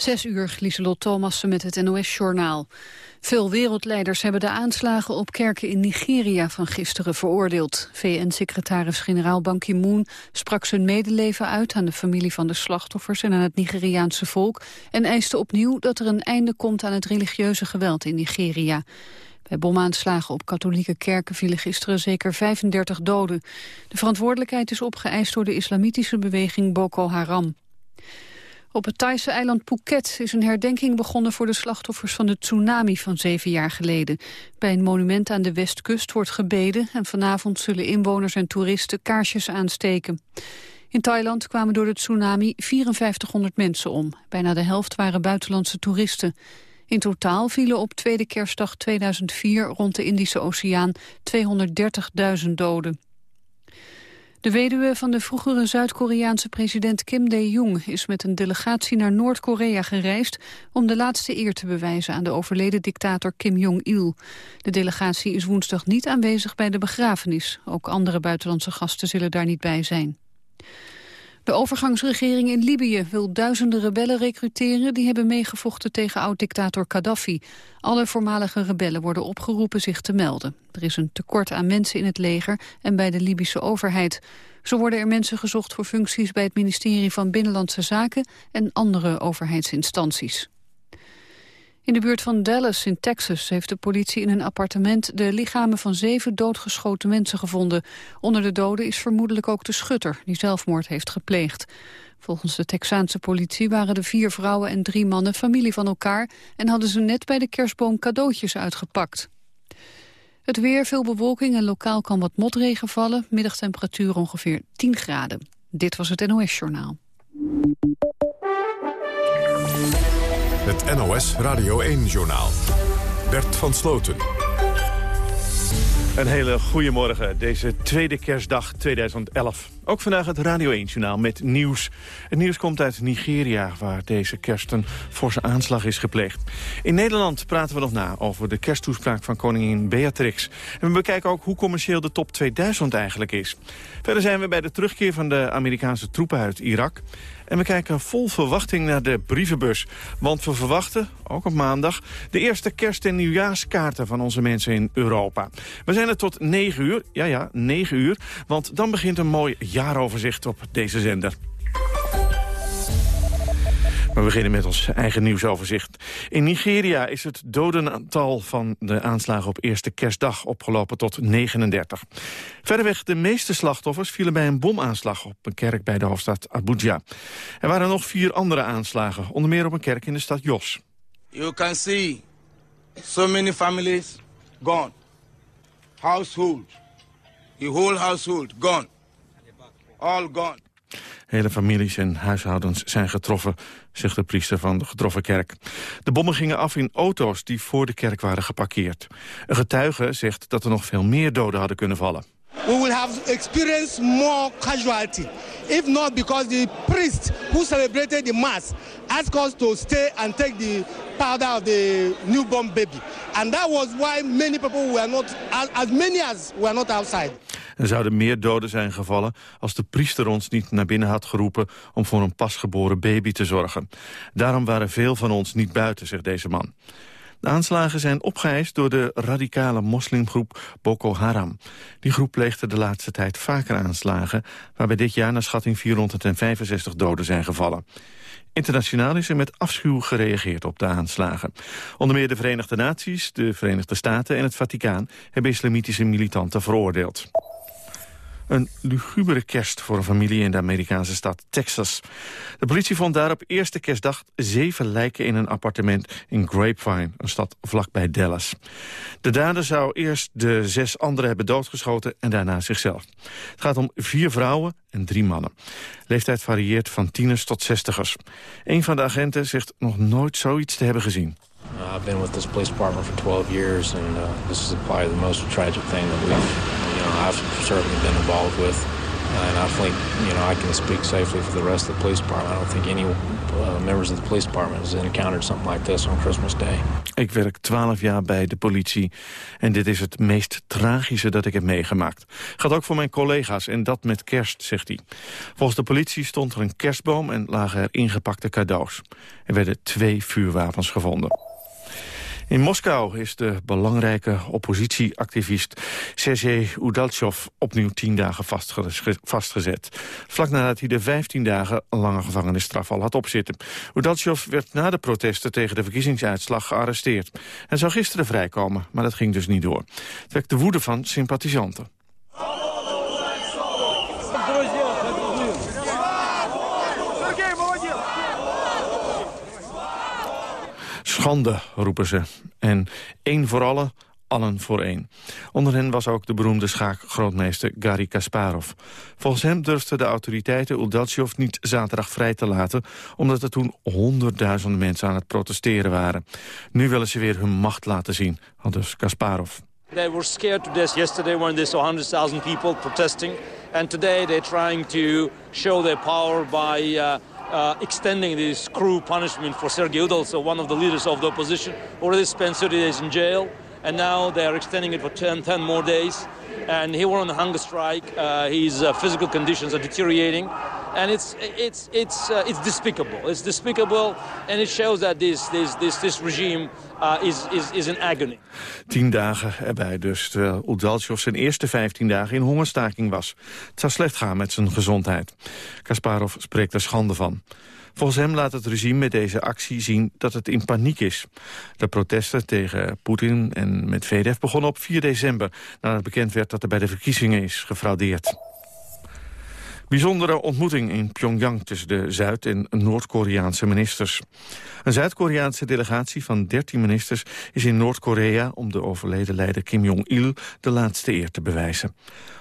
Zes uur, Lieselot Thomassen met het NOS-journaal. Veel wereldleiders hebben de aanslagen op kerken in Nigeria van gisteren veroordeeld. VN-secretaris-generaal Ban Ki-moon sprak zijn medeleven uit aan de familie van de slachtoffers en aan het Nigeriaanse volk en eiste opnieuw dat er een einde komt aan het religieuze geweld in Nigeria. Bij bomaanslagen op katholieke kerken vielen gisteren zeker 35 doden. De verantwoordelijkheid is opgeëist door de islamitische beweging Boko Haram. Op het Thaise eiland Phuket is een herdenking begonnen voor de slachtoffers van de tsunami van zeven jaar geleden. Bij een monument aan de westkust wordt gebeden en vanavond zullen inwoners en toeristen kaarsjes aansteken. In Thailand kwamen door de tsunami 5400 mensen om. Bijna de helft waren buitenlandse toeristen. In totaal vielen op tweede kerstdag 2004 rond de Indische Oceaan 230.000 doden. De weduwe van de vroegere Zuid-Koreaanse president Kim Dae-jung is met een delegatie naar Noord-Korea gereisd om de laatste eer te bewijzen aan de overleden dictator Kim Jong-il. De delegatie is woensdag niet aanwezig bij de begrafenis. Ook andere buitenlandse gasten zullen daar niet bij zijn. De overgangsregering in Libië wil duizenden rebellen recruteren... die hebben meegevochten tegen oud-dictator Gaddafi. Alle voormalige rebellen worden opgeroepen zich te melden. Er is een tekort aan mensen in het leger en bij de Libische overheid. Zo worden er mensen gezocht voor functies bij het ministerie van Binnenlandse Zaken... en andere overheidsinstanties. In de buurt van Dallas in Texas heeft de politie in een appartement de lichamen van zeven doodgeschoten mensen gevonden. Onder de doden is vermoedelijk ook de schutter die zelfmoord heeft gepleegd. Volgens de Texaanse politie waren de vier vrouwen en drie mannen familie van elkaar en hadden ze net bij de kerstboom cadeautjes uitgepakt. Het weer, veel bewolking en lokaal kan wat motregen vallen. Middagtemperatuur ongeveer 10 graden. Dit was het NOS Journaal. Het NOS Radio 1-journaal. Bert van Sloten. Een hele goede morgen, deze tweede kerstdag 2011. Ook vandaag het Radio 1-journaal met nieuws. Het nieuws komt uit Nigeria, waar deze kerst een forse aanslag is gepleegd. In Nederland praten we nog na over de kersttoespraak van koningin Beatrix. En we bekijken ook hoe commercieel de top 2000 eigenlijk is. Verder zijn we bij de terugkeer van de Amerikaanse troepen uit Irak. En we kijken vol verwachting naar de brievenbus. Want we verwachten, ook op maandag, de eerste kerst- en nieuwjaarskaarten van onze mensen in Europa. We zijn er tot 9 uur, ja ja, 9 uur, want dan begint een mooi jaaroverzicht op deze zender. We beginnen met ons eigen nieuwsoverzicht. In Nigeria is het dodenaantal van de aanslagen op eerste kerstdag opgelopen tot 39. Verderweg de meeste slachtoffers vielen bij een bomaanslag op een kerk bij de hoofdstad Abuja. Er waren nog vier andere aanslagen, onder meer op een kerk in de stad Jos. You can see so many families gone. Household. The whole household gone. All gone. Hele families en huishoudens zijn getroffen, zegt de priester van de getroffen kerk. De bommen gingen af in auto's die voor de kerk waren geparkeerd. Een getuige zegt dat er nog veel meer doden hadden kunnen vallen. We will have experienced more casualty. If not because the priest who celebrated the mass asked us to stay and take the powder of the newborn baby. And that was why many people were not, as many as were not outside. Er zouden meer doden zijn gevallen als de priester ons niet naar binnen had geroepen om voor een pasgeboren baby te zorgen. Daarom waren veel van ons niet buiten, zegt deze man. De aanslagen zijn opgeëist door de radicale moslimgroep Boko Haram. Die groep pleegde de laatste tijd vaker aanslagen... waarbij dit jaar naar schatting 465 doden zijn gevallen. Internationaal is er met afschuw gereageerd op de aanslagen. Onder meer de Verenigde Naties, de Verenigde Staten en het Vaticaan... hebben islamitische militanten veroordeeld. Een lugubere kerst voor een familie in de Amerikaanse stad Texas. De politie vond daar op eerste kerstdag zeven lijken in een appartement in Grapevine, een stad vlakbij Dallas. De dader zou eerst de zes anderen hebben doodgeschoten en daarna zichzelf. Het gaat om vier vrouwen en drie mannen. Leeftijd varieert van tieners tot zestigers. Een van de agenten zegt nog nooit zoiets te hebben gezien. I've been with this police department for 12 years, and uh, this is probably the most tragic thing that we've, I've certainly been involved with. And I think, you know, I can speak safely for the rest of the police department. I don't think any uh, members of the police department has encountered something like this on Christmas Day. Ik werk twaalf jaar bij de politie en dit is het meest tragische dat ik heb meegemaakt. Gaat ook voor mijn collega's en dat met kerst, zegt hij. Volgens de politie stond er een kerstboom en lagen er ingepakte cadeaus. Er werden twee vuurwapens gevonden. In Moskou is de belangrijke oppositieactivist Sergej Udaltsov opnieuw tien dagen vastgezet. Vlak nadat hij de 15 dagen lange gevangenisstraf al had opzitten. Udaltsov werd na de protesten tegen de verkiezingsuitslag gearresteerd. Hij zou gisteren vrijkomen, maar dat ging dus niet door. Het de woede van sympathisanten. Schande, roepen ze. En één voor allen, allen voor één. Onder hen was ook de beroemde schaakgrootmeester Garry Kasparov. Volgens hem durfden de autoriteiten Uldalchov niet zaterdag vrij te laten... omdat er toen honderdduizenden mensen aan het protesteren waren. Nu willen ze weer hun macht laten zien, had dus Kasparov. They were scared to death. Yesterday when they saw 100,000 people protesting. And today they're trying to show their power by... Uh, uh, extending this cruel punishment for Sergei Udaltsov, one of the leaders of the opposition, already spent 30 days in jail, and now they are extending it for 10, 10 more days. And he went on a hunger strike. Uh, his uh, physical conditions are deteriorating, and it's it's it's uh, it's despicable. It's despicable, and it shows that this this this this regime uh, is, is, is in agony. Tien dagen erbij dus, terwijl Udaltsov zijn eerste vijftien dagen in hongerstaking was. Het zou slecht gaan met zijn gezondheid. Kasparov spreekt er schande van. Volgens hem laat het regime met deze actie zien dat het in paniek is. De protesten tegen Poetin en met VDF begonnen op 4 december... nadat bekend werd dat er bij de verkiezingen is gefraudeerd. Bijzondere ontmoeting in Pyongyang tussen de Zuid- en Noord-Koreaanse ministers. Een Zuid-Koreaanse delegatie van 13 ministers is in Noord-Korea... om de overleden leider Kim Jong-il de laatste eer te bewijzen.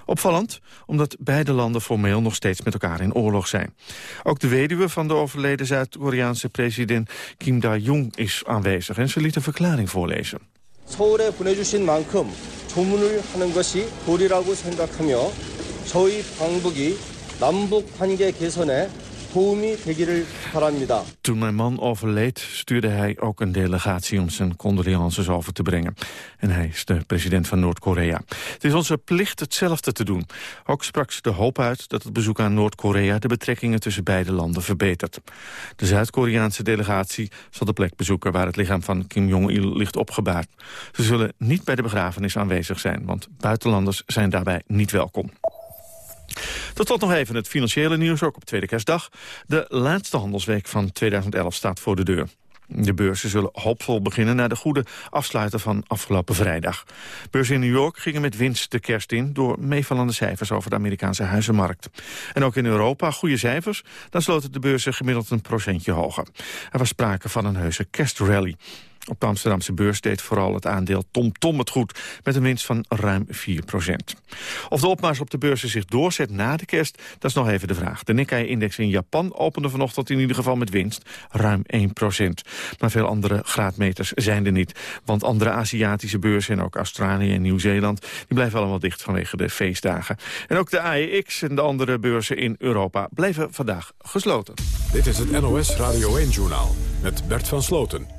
Opvallend, omdat beide landen formeel nog steeds met elkaar in oorlog zijn. Ook de weduwe van de overleden Zuid-Koreaanse president Kim Da-jung is aanwezig... en ze liet een verklaring voorlezen. 서울에 보내주신 만큼 조문을 하는 것이 도리라고 생각하며 저희 방북이 남북 관계 개선에 도움이 되기를 바랍니다. Toen mijn man overleed stuurde hij ook een delegatie om zijn condolences over te brengen. En hij is de president van Noord-Korea. Het is onze plicht hetzelfde te doen. Ook sprak ze de hoop uit dat het bezoek aan Noord-Korea de betrekkingen tussen beide landen verbetert. De Zuid-Koreaanse delegatie zal de plek bezoeken waar het lichaam van Kim Jong-il ligt opgebaard. Ze zullen niet bij de begrafenis aanwezig zijn, want buitenlanders zijn daarbij niet welkom. Tot tot nog even het financiële nieuws, ook op tweede kerstdag. De laatste handelsweek van 2011 staat voor de deur. De beurzen zullen hoopvol beginnen na de goede afsluiten van afgelopen vrijdag. Beurzen in New York gingen met winst de kerst in... door meevallende cijfers over de Amerikaanse huizenmarkt. En ook in Europa goede cijfers. Dan sloten de beurzen gemiddeld een procentje hoger. Er was sprake van een heuse kerstrally. Op de Amsterdamse beurs deed vooral het aandeel TomTom Tom het goed... met een winst van ruim 4 procent. Of de opmars op de beurzen zich doorzet na de kerst, dat is nog even de vraag. De Nikkei-index in Japan opende vanochtend in ieder geval met winst, ruim 1 procent. Maar veel andere graadmeters zijn er niet. Want andere Aziatische beurzen en ook Australië en Nieuw-Zeeland... die blijven allemaal dicht vanwege de feestdagen. En ook de AEX en de andere beurzen in Europa blijven vandaag gesloten. Dit is het NOS Radio 1-journaal met Bert van Sloten.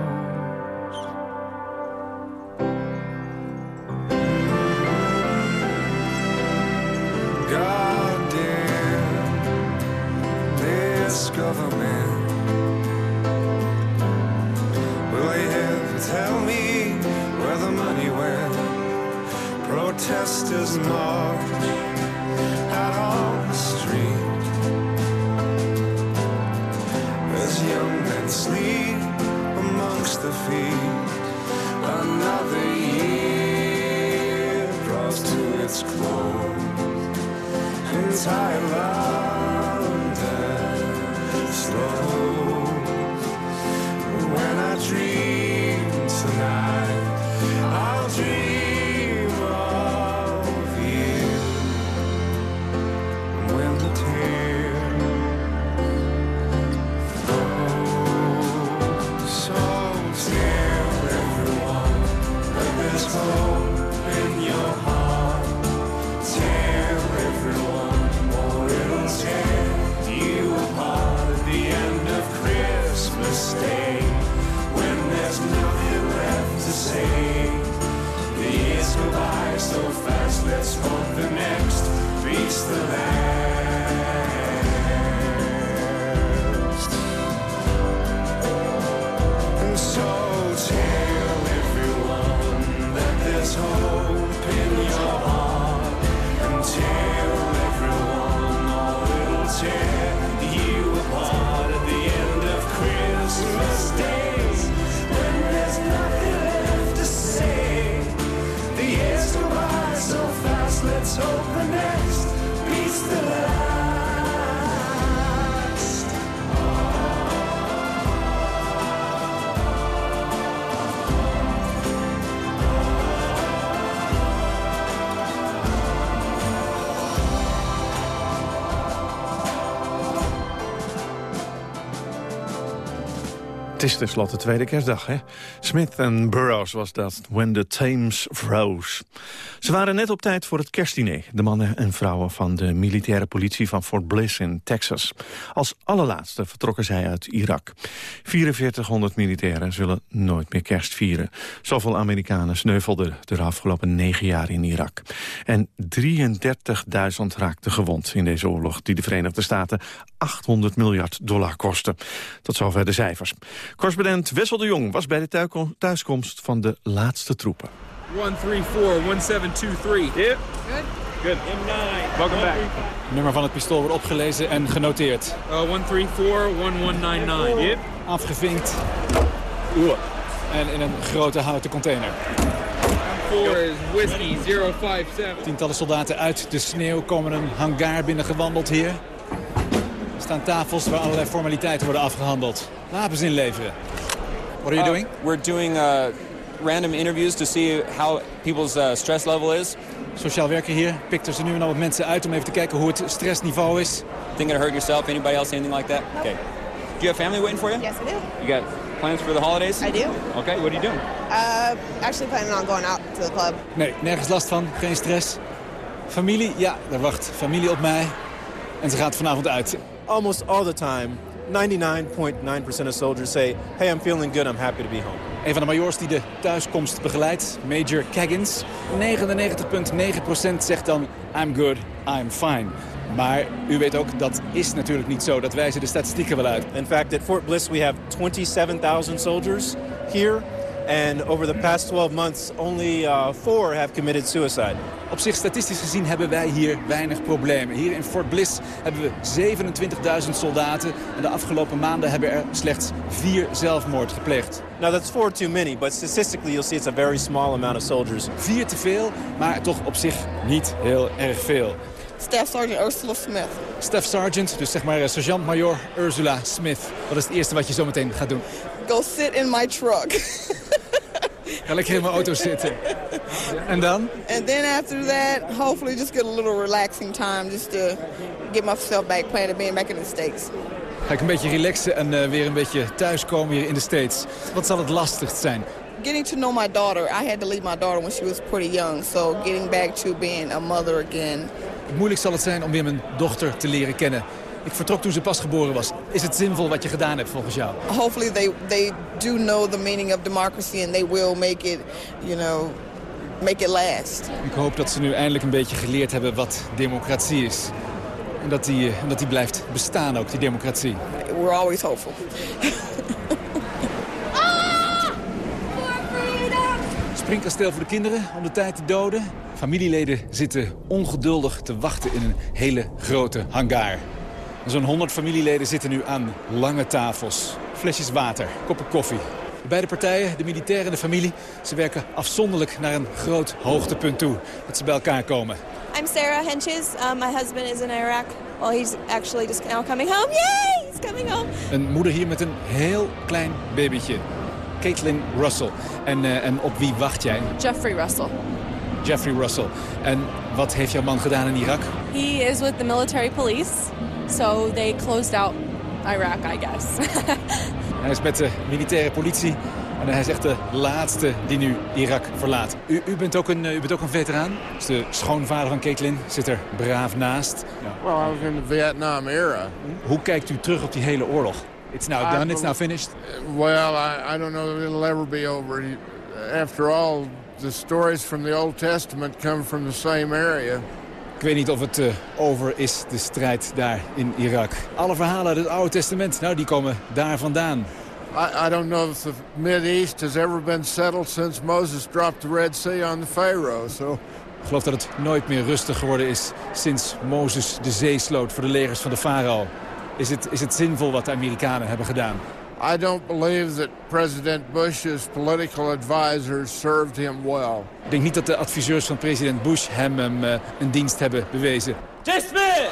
the next beats the last. Het is tenslotte tweede kerstdag, hè? Smith en Burroughs was dat, When the Thames Froze. Ze waren net op tijd voor het kerstdiner, de mannen en vrouwen van de militaire politie van Fort Bliss in Texas. Als allerlaatste vertrokken zij uit Irak. 4400 militairen zullen nooit meer kerst vieren. Zoveel Amerikanen sneuvelden de afgelopen negen jaar in Irak. En 33.000 raakten gewond in deze oorlog die de Verenigde Staten 800 miljard dollar kostte. Tot zover de cijfers. Correspondent Wessel de Jong was bij de thuiskomst van de laatste troepen. 134, 1723. Yep. Good. Good. M9. Welcome back. Nummer van het pistool wordt opgelezen en genoteerd. Uh, 134, 1199. Yep. Afgevinkt. En in een grote houten container. 4 is whiskey 057. Tientallen soldaten uit de sneeuw komen een hangaar binnengewandeld hier. Er staan tafels waar allerlei formaliteiten worden afgehandeld. Wapens inleveren. What are you doing? We're doing uh, random interviews to see how people's uh, stress level is. Sociaal werker hier pikt er ze nu en dan wat mensen uit om even te kijken hoe het stressniveau is. Think it hurt yourself? Anybody else? Anything like that? Okay. Do you have family waiting for you? Yes, I do. You got plans for the holidays? I do. Okay. What are you doing? Uh, actually planning on going out to the club. Nee, nergens last van, geen stress. Familie, ja, daar wacht familie op mij. En ze gaat vanavond uit. Almost all the time, 99.9% of soldiers say, hey, I'm feeling good, I'm happy to be home. Een van de majors die de thuiskomst begeleidt, Major Kaggins. 99,9% zegt dan, I'm good, I'm fine. Maar u weet ook, dat is natuurlijk niet zo. Dat wijzen de statistieken wel uit. In fact, at Fort Bliss, we have 27,000 soldiers here. And over the past 12 months, only uh, four have committed suicide. Op zich, statistisch gezien, hebben wij hier weinig problemen. Hier in Fort Bliss hebben we 27.000 soldaten. En de afgelopen maanden hebben er slechts vier zelfmoord gepleegd. Now, that's four too many, but statistically, you'll see it's a very small amount of soldiers. Vier te veel, maar toch op zich niet heel erg veel. Staff Sergeant Ursula Smith. Staff Sergeant, dus zeg maar sergeant-major Ursula Smith. Wat is het eerste wat je zo meteen gaat doen? Go sit in my truck. Ga lekker in mijn auto zitten. En dan? and then after that, hopefully just get a little relaxing time just to get myself back planted being back in the States. Ga ik een beetje relaxen en eh, weer een beetje thuiskomen hier in de States. Wat zal het lastigst zijn? getting to know my daughter. I had to leave my daughter when she was pretty young. So getting back to being a mother again. Moeilijk zal het zijn om weer mijn dochter te leren kennen. Ik vertrok toen ze pas geboren was. Is het zinvol wat je gedaan hebt volgens jou? Hopefully they, they do know the meaning of democracy and they will make it, you know, make it last. Ik hoop dat ze nu eindelijk een beetje geleerd hebben wat democratie is. En dat die, en dat die blijft bestaan ook, die democratie. We're always hopeful. Springkasteel voor de kinderen om de tijd te doden. Familieleden zitten ongeduldig te wachten in een hele grote hangar. Zo'n 100 familieleden zitten nu aan lange tafels. Flesjes water, koppen koffie. De beide partijen, de militair en de familie, ze werken afzonderlijk naar een groot hoogtepunt toe. Dat ze bij elkaar komen. I'm Sarah Henches. Um, my husband is in Iraq. Well, he's actually just now coming home. Yay! He's coming home. Een moeder hier met een heel klein babytje. Caitlin Russell. En, eh, en op wie wacht jij? Jeffrey Russell. Jeffrey Russell. En wat heeft jouw man gedaan in Irak? He is with the military police, so they closed out Iraq, I guess. Hij is met de militaire politie. En hij is echt de laatste die nu Irak verlaat. U, u, bent, ook een, u bent ook een veteraan. Dus de schoonvader van Caitlin zit er braaf naast. Well, I was in the Vietnam era. Hoe kijkt u terug op die hele oorlog? It's now done, it's now finished? Well, I, I don't know that it'll ever be over. After all, the stories from the Old Testament come from the same area. Ik weet niet of het uh, over is, de strijd daar in Irak. Alle verhalen uit het Oude Testament, nou, die komen daar vandaan. I, I don't know if the Mid-East has ever been settled since Moses dropped the Red Sea on the Pharaoh, so... Ik geloof dat het nooit meer rustig geworden is sinds Mozes de zee sloot voor de legers van de farao. Is het, is het zinvol wat de Amerikanen hebben gedaan? I don't believe that President Bush's political advisors served him well. Ik denk niet dat de adviseurs van president Bush hem um, uh, een dienst hebben bewezen. Dismiss!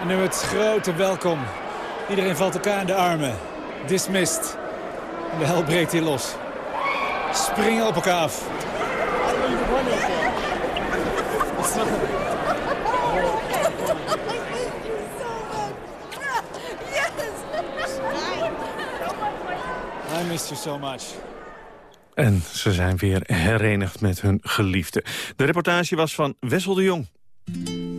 En nu het grote welkom. Iedereen valt elkaar in de armen. Dismissed. En de hel breekt hier los. Springen op elkaar af. I miss you so much. En ze zijn weer herenigd met hun geliefde. De reportage was van Wessel de Jong.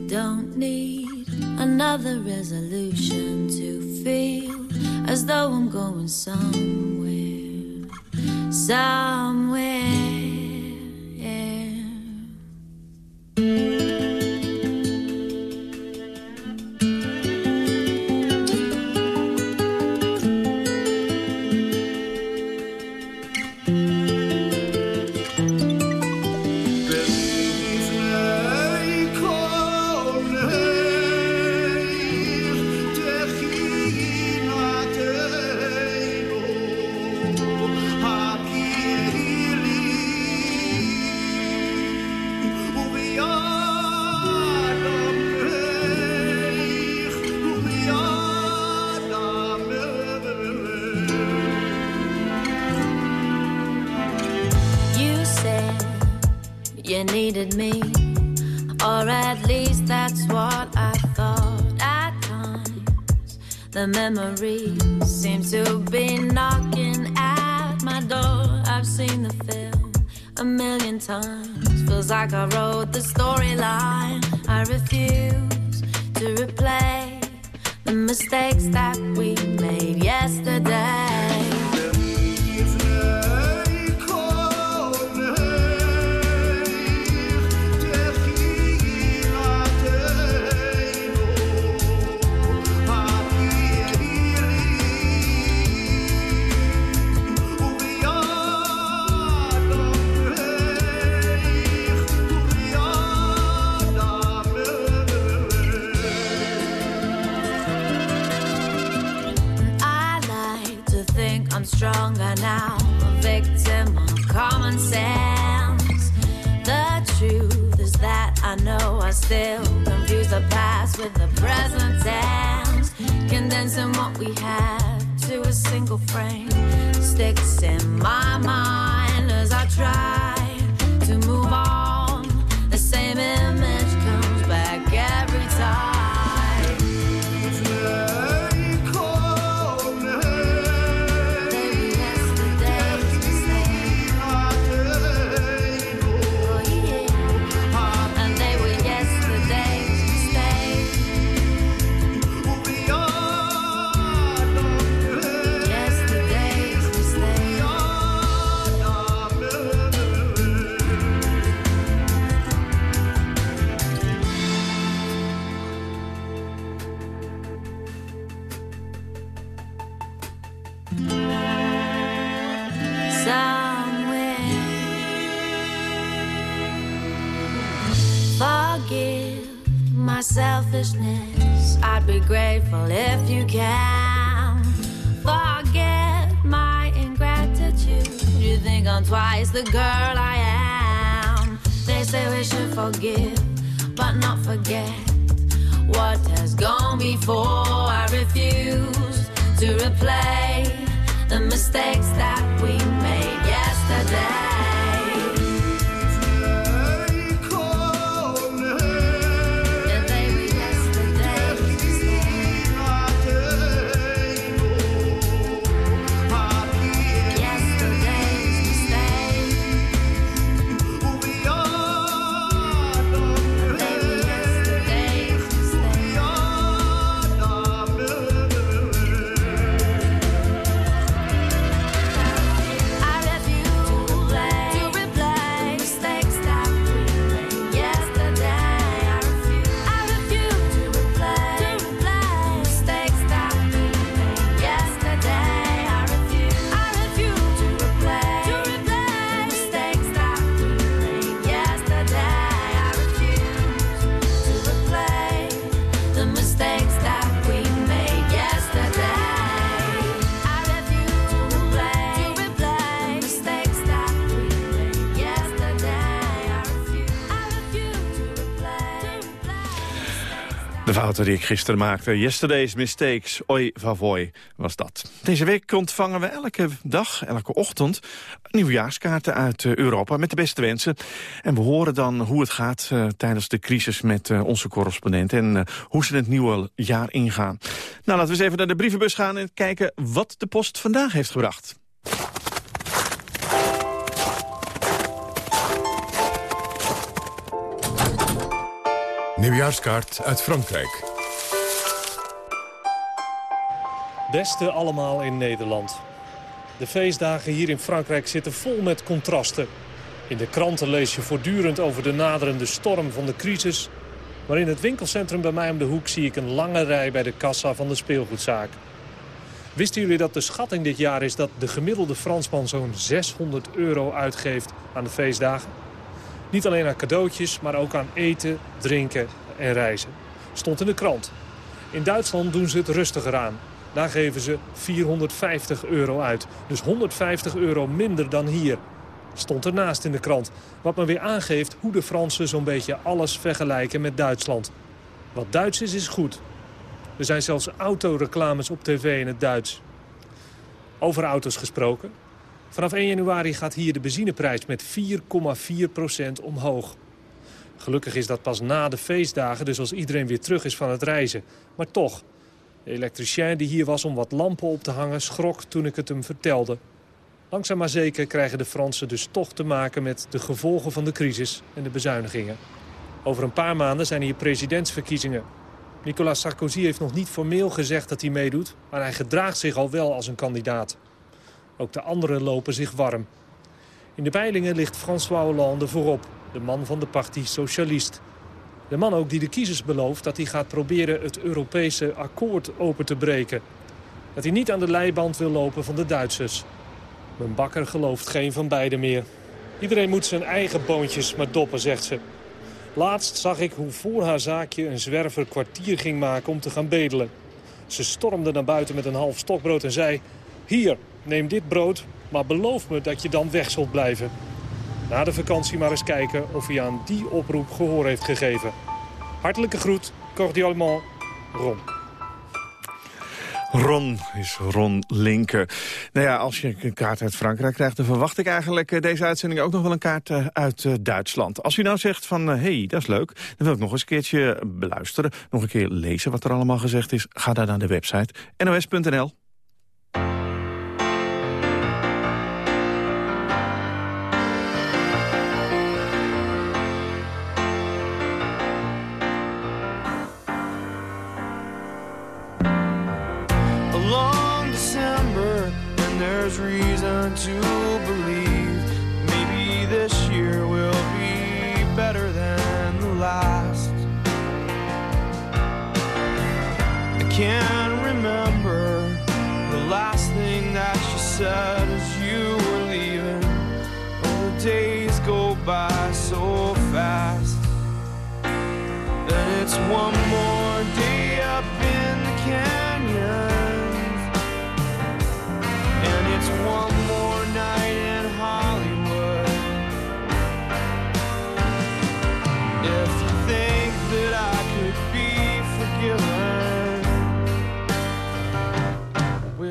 Don't need another resolution to feel as though I'm going somewhere, somewhere. Mistakes that we made yesterday. I'm stronger now, a victim of common sense. The truth is that I know I still confuse the past with the present tense. Condensing what we had to a single frame sticks in my mind as I try if you can forget my ingratitude. You think I'm twice the girl I am. They say we should forgive, but not forget what has gone before. I refuse to replay the mistakes that we made yesterday. Fouten die ik gisteren maakte. Yesterday's mistakes. Oi vavoy was dat. Deze week ontvangen we elke dag, elke ochtend... nieuwjaarskaarten uit eh, Europa met de beste wensen. En we horen dan hoe het gaat eh, tijdens de crisis met eh, onze correspondent... en hoe ze het nieuwe jaar ingaan. Nou, laten we eens even naar de brievenbus gaan... en kijken wat de post vandaag heeft gebracht. Nieuwjaarskaart uit Frankrijk. Beste allemaal in Nederland. De feestdagen hier in Frankrijk zitten vol met contrasten. In de kranten lees je voortdurend over de naderende storm van de crisis. Maar in het winkelcentrum bij mij om de hoek zie ik een lange rij bij de kassa van de speelgoedzaak. Wisten jullie dat de schatting dit jaar is dat de gemiddelde Fransman zo'n 600 euro uitgeeft aan de feestdagen? Niet alleen aan cadeautjes, maar ook aan eten, drinken en reizen. Stond in de krant. In Duitsland doen ze het rustiger aan. Daar geven ze 450 euro uit. Dus 150 euro minder dan hier. Stond ernaast in de krant. Wat me weer aangeeft hoe de Fransen zo'n beetje alles vergelijken met Duitsland. Wat Duits is, is goed. Er zijn zelfs autoreclames op tv in het Duits. Over auto's gesproken. Vanaf 1 januari gaat hier de benzineprijs met 4,4% omhoog. Gelukkig is dat pas na de feestdagen, dus als iedereen weer terug is van het reizen. Maar toch, de elektricien die hier was om wat lampen op te hangen... schrok toen ik het hem vertelde. Langzaam maar zeker krijgen de Fransen dus toch te maken... met de gevolgen van de crisis en de bezuinigingen. Over een paar maanden zijn hier presidentsverkiezingen. Nicolas Sarkozy heeft nog niet formeel gezegd dat hij meedoet... maar hij gedraagt zich al wel als een kandidaat. Ook de anderen lopen zich warm. In de peilingen ligt François Hollande voorop, de man van de Parti Socialiste. De man ook die de kiezers belooft dat hij gaat proberen het Europese akkoord open te breken. Dat hij niet aan de leiband wil lopen van de Duitsers. Mijn bakker gelooft geen van beiden meer. Iedereen moet zijn eigen boontjes maar doppen, zegt ze. Laatst zag ik hoe voor haar zaakje een zwerver kwartier ging maken om te gaan bedelen. Ze stormde naar buiten met een half stokbrood en zei... Hier, neem dit brood, maar beloof me dat je dan weg zult blijven. Na de vakantie maar eens kijken of hij aan die oproep gehoor heeft gegeven. Hartelijke groet, cordialement, Ron. Ron is Ron Linken. Nou ja, als je een kaart uit Frankrijk krijgt... dan verwacht ik eigenlijk eh, deze uitzending ook nog wel een kaart eh, uit eh, Duitsland. Als u nou zegt van, hé, hey, dat is leuk... dan wil ik nog eens een keertje beluisteren. Nog een keer lezen wat er allemaal gezegd is. Ga daar naar de website nos.nl.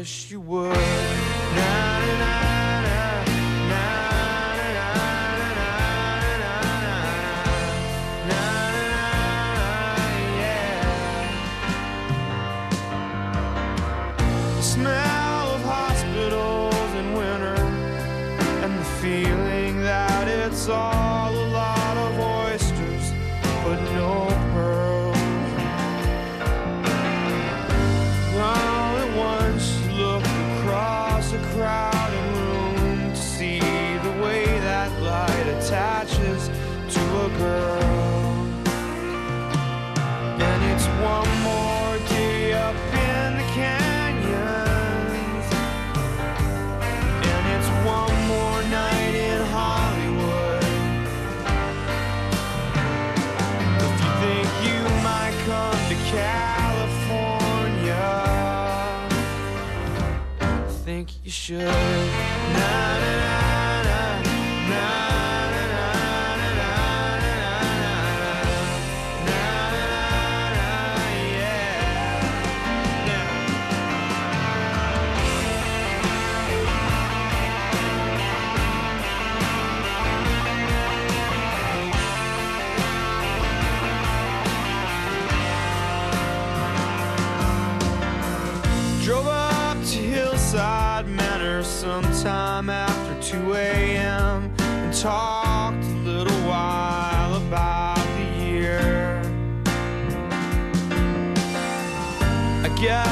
wish you would. California, I think you might come to California? Think you should. Na, na, 2 a.m. and talked a little while about the year. I guess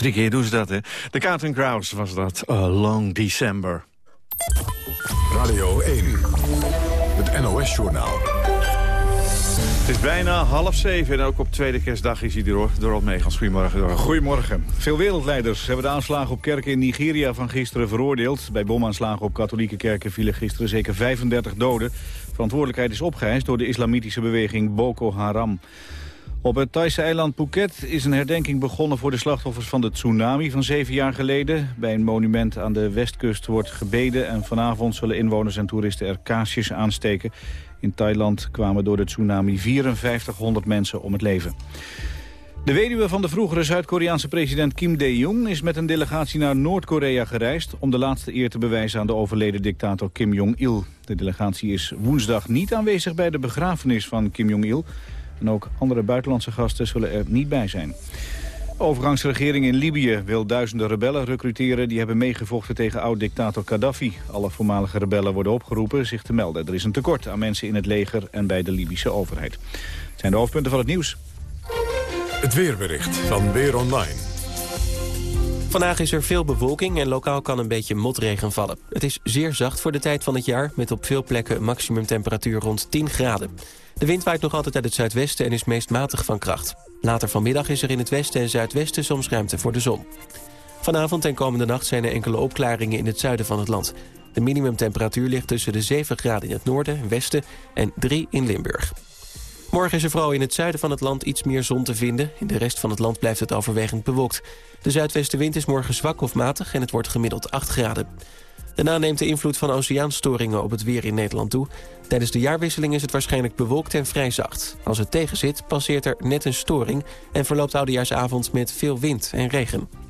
Drie keer doen ze dat, hè. De Counting Crows was dat. A Long December. Radio 1. Het NOS-journaal. Het is bijna half zeven en ook op tweede kerstdag is hij er hoor. Door Meegans. Goedemorgen. Dorot. Goedemorgen. Veel wereldleiders hebben de aanslagen op kerken in Nigeria van gisteren veroordeeld. Bij bomaanslagen op katholieke kerken vielen gisteren zeker 35 doden. Verantwoordelijkheid is opgeëist door de islamitische beweging Boko Haram. Op het Thaise eiland Phuket is een herdenking begonnen voor de slachtoffers van de tsunami van zeven jaar geleden. Bij een monument aan de westkust wordt gebeden en vanavond zullen inwoners en toeristen er kaarsjes aansteken. In Thailand kwamen door de tsunami 5400 mensen om het leven. De weduwe van de vroegere Zuid-Koreaanse president Kim Dae-jong... is met een delegatie naar Noord-Korea gereisd... om de laatste eer te bewijzen aan de overleden dictator Kim Jong-il. De delegatie is woensdag niet aanwezig bij de begrafenis van Kim Jong-il. En ook andere buitenlandse gasten zullen er niet bij zijn. De overgangsregering in Libië wil duizenden rebellen recruteren... die hebben meegevochten tegen oud-dictator Gaddafi. Alle voormalige rebellen worden opgeroepen zich te melden. Er is een tekort aan mensen in het leger en bij de Libische overheid. Het zijn de hoofdpunten van het nieuws. Het weerbericht van Weer Online. Vandaag is er veel bewolking en lokaal kan een beetje motregen vallen. Het is zeer zacht voor de tijd van het jaar... met op veel plekken maximumtemperatuur rond 10 graden. De wind waait nog altijd uit het zuidwesten en is meest matig van kracht. Later vanmiddag is er in het westen en zuidwesten soms ruimte voor de zon. Vanavond en komende nacht zijn er enkele opklaringen in het zuiden van het land. De minimumtemperatuur ligt tussen de 7 graden in het noorden en westen... en 3 in Limburg. Morgen is er vooral in het zuiden van het land iets meer zon te vinden. In de rest van het land blijft het overwegend bewolkt. De zuidwestenwind is morgen zwak of matig en het wordt gemiddeld 8 graden. Daarna neemt de invloed van oceaanstoringen op het weer in Nederland toe. Tijdens de jaarwisseling is het waarschijnlijk bewolkt en vrij zacht. Als het tegenzit, passeert er net een storing... en verloopt oudejaarsavond met veel wind en regen.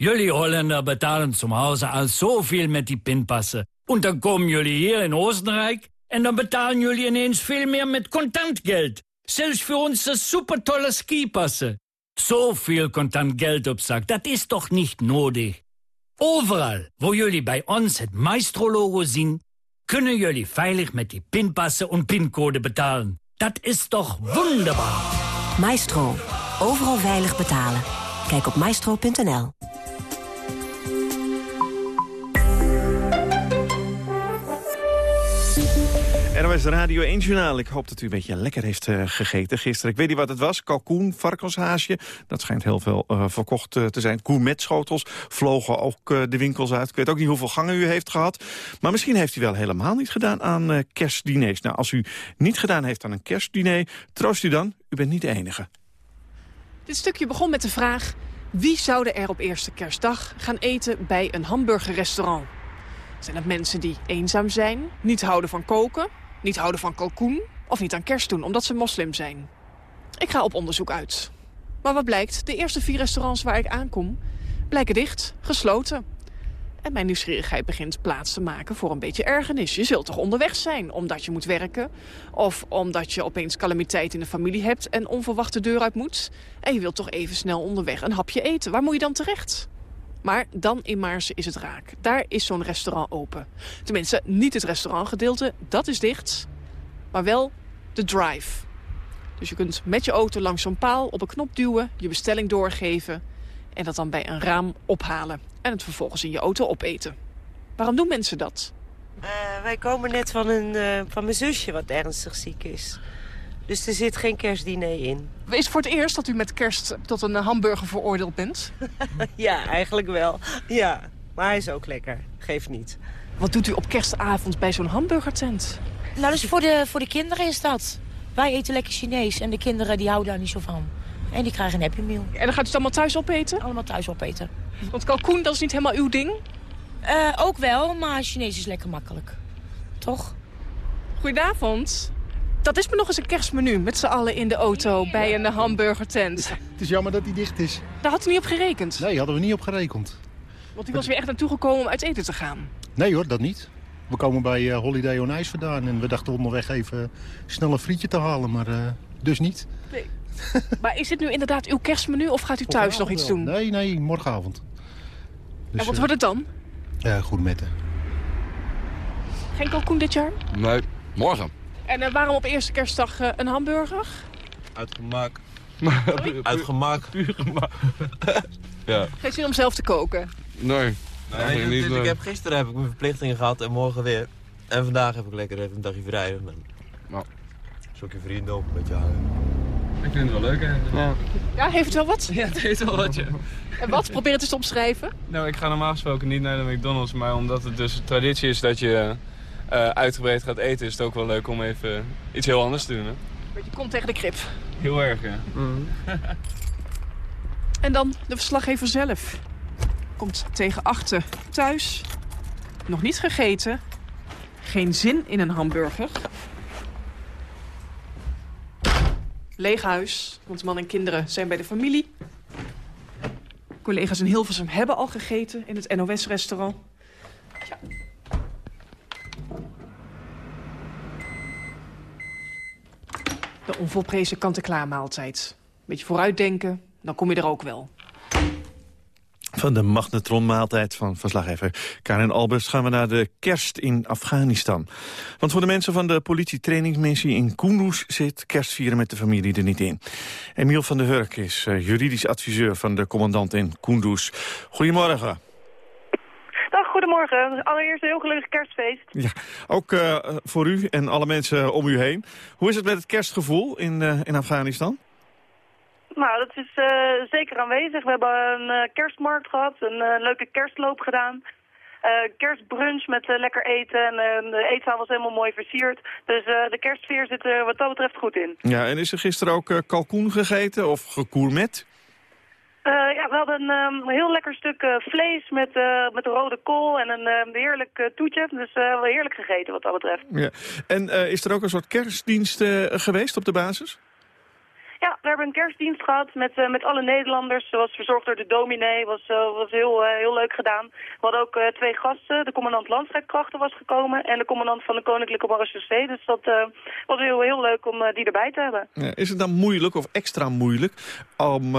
Jullie Holländer betalen zum Hause al zoveel met die pinpassen. En dan komen jullie hier in Oostenrijk... en dan betalen jullie ineens veel meer met contant geld. Zelfs voor onze supertolle skipassen. Zoveel contant geld op zak, dat is toch niet nodig? Overal, waar jullie bij ons het Maestro-logo zien... kunnen jullie veilig met die pinpassen en pincode betalen. Dat is toch wonderbaar? Maestro. Overal veilig betalen. Kijk op maestro.nl. NOS Radio 1 Journaal. Ik hoop dat u een beetje lekker heeft uh, gegeten gisteren. Ik weet niet wat het was. Kalkoen, varkenshaasje. Dat schijnt heel veel uh, verkocht uh, te zijn. Gourmetschotels vlogen ook de winkels uit. Ik weet ook niet hoeveel gangen u heeft gehad. Maar misschien heeft u wel helemaal niet gedaan aan kerstdiners. Nou, als u niet gedaan heeft aan een kerstdiner, troost u dan. U bent niet de enige. Dit stukje begon met de vraag... wie zouden er op eerste kerstdag gaan eten bij een hamburgerrestaurant? Zijn het mensen die eenzaam zijn, niet houden van koken niet houden van kalkoen of niet aan kerst doen, omdat ze moslim zijn. Ik ga op onderzoek uit. Maar wat blijkt, de eerste vier restaurants waar ik aankom... blijken dicht, gesloten. En mijn nieuwsgierigheid begint plaats te maken voor een beetje ergernis. Je zult toch onderweg zijn, omdat je moet werken... of omdat je opeens calamiteit in de familie hebt... en onverwacht de deur uit moet. En je wilt toch even snel onderweg een hapje eten. Waar moet je dan terecht? Maar dan in Maarsen is het raak. Daar is zo'n restaurant open. Tenminste, niet het restaurantgedeelte, dat is dicht. Maar wel de drive. Dus je kunt met je auto langs zo'n paal op een knop duwen... je bestelling doorgeven en dat dan bij een raam ophalen. En het vervolgens in je auto opeten. Waarom doen mensen dat? Uh, wij komen net van, een, uh, van mijn zusje wat ernstig ziek is. Dus er zit geen kerstdiner in. Is het voor het eerst dat u met kerst tot een hamburger veroordeeld bent? ja, eigenlijk wel. Ja, maar hij is ook lekker. Geeft niet. Wat doet u op kerstavond bij zo'n hamburgertent? Nou, dus voor de, voor de kinderen is dat. Wij eten lekker Chinees en de kinderen die houden daar niet zo van. En die krijgen een Happy Meal. En dan gaat u het allemaal thuis opeten? Allemaal thuis opeten. Want kalkoen, dat is niet helemaal uw ding? Uh, ook wel, maar Chinees is lekker makkelijk. Toch? Goedenavond. Dat is me nog eens een kerstmenu met z'n allen in de auto bij een hamburgertent. Het is jammer dat die dicht is. Daar had u niet op gerekend? Nee, hadden we niet op gerekend. Want u was weer echt naartoe gekomen om uit eten te gaan? Nee hoor, dat niet. We komen bij uh, Holiday on Ice vandaan en we dachten onderweg even snel een frietje te halen, maar uh, dus niet. Nee. maar is dit nu inderdaad uw kerstmenu of gaat u thuis nog iets doen? Nee, nee, morgenavond. Dus, en wat wordt het dan? Ja, uh, goedmetten. Geen kalkoen dit jaar? Nee, morgen. En uh, waarom op eerste kerstdag uh, een hamburger? Uit gemak. Uit gemak. Puur gemak. ja. Geen zin om zelf te koken? Nee. nee, niet, dus nee. Ik heb, gisteren heb ik mijn verplichtingen gehad en morgen weer. En vandaag heb ik lekker even een dagje vrij. En dan nou, zoek je vrienden op, een beetje hangen. Ik vind het wel leuk eigenlijk. Ja. Ja, heeft het wel wat? Ja, het heeft wel wat, ja. En wat? Probeer het eens te omschrijven. Nou, ik ga normaal gesproken niet naar de McDonald's, maar omdat het dus traditie is dat je eh, uitgebreid gaat eten, is het ook wel leuk om even iets heel anders te doen. Hè? Beetje kont tegen de krip. Heel erg, ja. En dan de verslaggever zelf. Komt tegen achter thuis. Nog niet gegeten. Geen zin in een hamburger. Leeg huis, want man en kinderen zijn bij de familie. Collega's in Hilversum hebben al gegeten in het NOS-restaurant. Ja. De onvolprezen kant-en-klaar maaltijd. Beetje vooruitdenken, dan kom je er ook wel. Van de magnetronmaaltijd van verslaggever Karin Albers gaan we naar de kerst in Afghanistan. Want voor de mensen van de politietrainingsmissie in Kunduz zit kerstvieren met de familie er niet in. Emiel van der Hurk is eh, juridisch adviseur van de commandant in Kunduz. Goedemorgen. Dag, goedemorgen. Allereerst een heel gelukkig kerstfeest. Ja, ook eh, voor u en alle mensen om u heen. Hoe is het met het kerstgevoel in, eh, in Afghanistan? Nou, dat is eh, zeker aanwezig. We hebben een eh, kerstmarkt gehad, een eh, leuke kerstloop gedaan. Kerstbrunch met lekker eten en de eetzaal was helemaal mooi versierd. Dus de kerstsfeer zit er wat dat betreft goed in. Ja, en is er gisteren ook kalkoen gegeten of gekourmet? Eh, ja, we hadden een ehm, heel lekker stuk vlees met, met rode kool en een ehm, heerlijk toetje. Dus eh, wel heerlijk gegeten wat dat betreft. Ja. En is er ook een soort kerstdienst geweest op de basis? Ja, we hebben een kerstdienst gehad met, eh, met alle Nederlanders. Was verzorgd door de dominee, was, eh, was heel, eh, heel leuk gedaan. We hadden ook twee gasten. De commandant landstrijdkrachten was gekomen en de commandant van de Koninklijke Marechaussee. Dus dat was heel, heel leuk om die erbij te hebben. Is het dan moeilijk of extra moeilijk om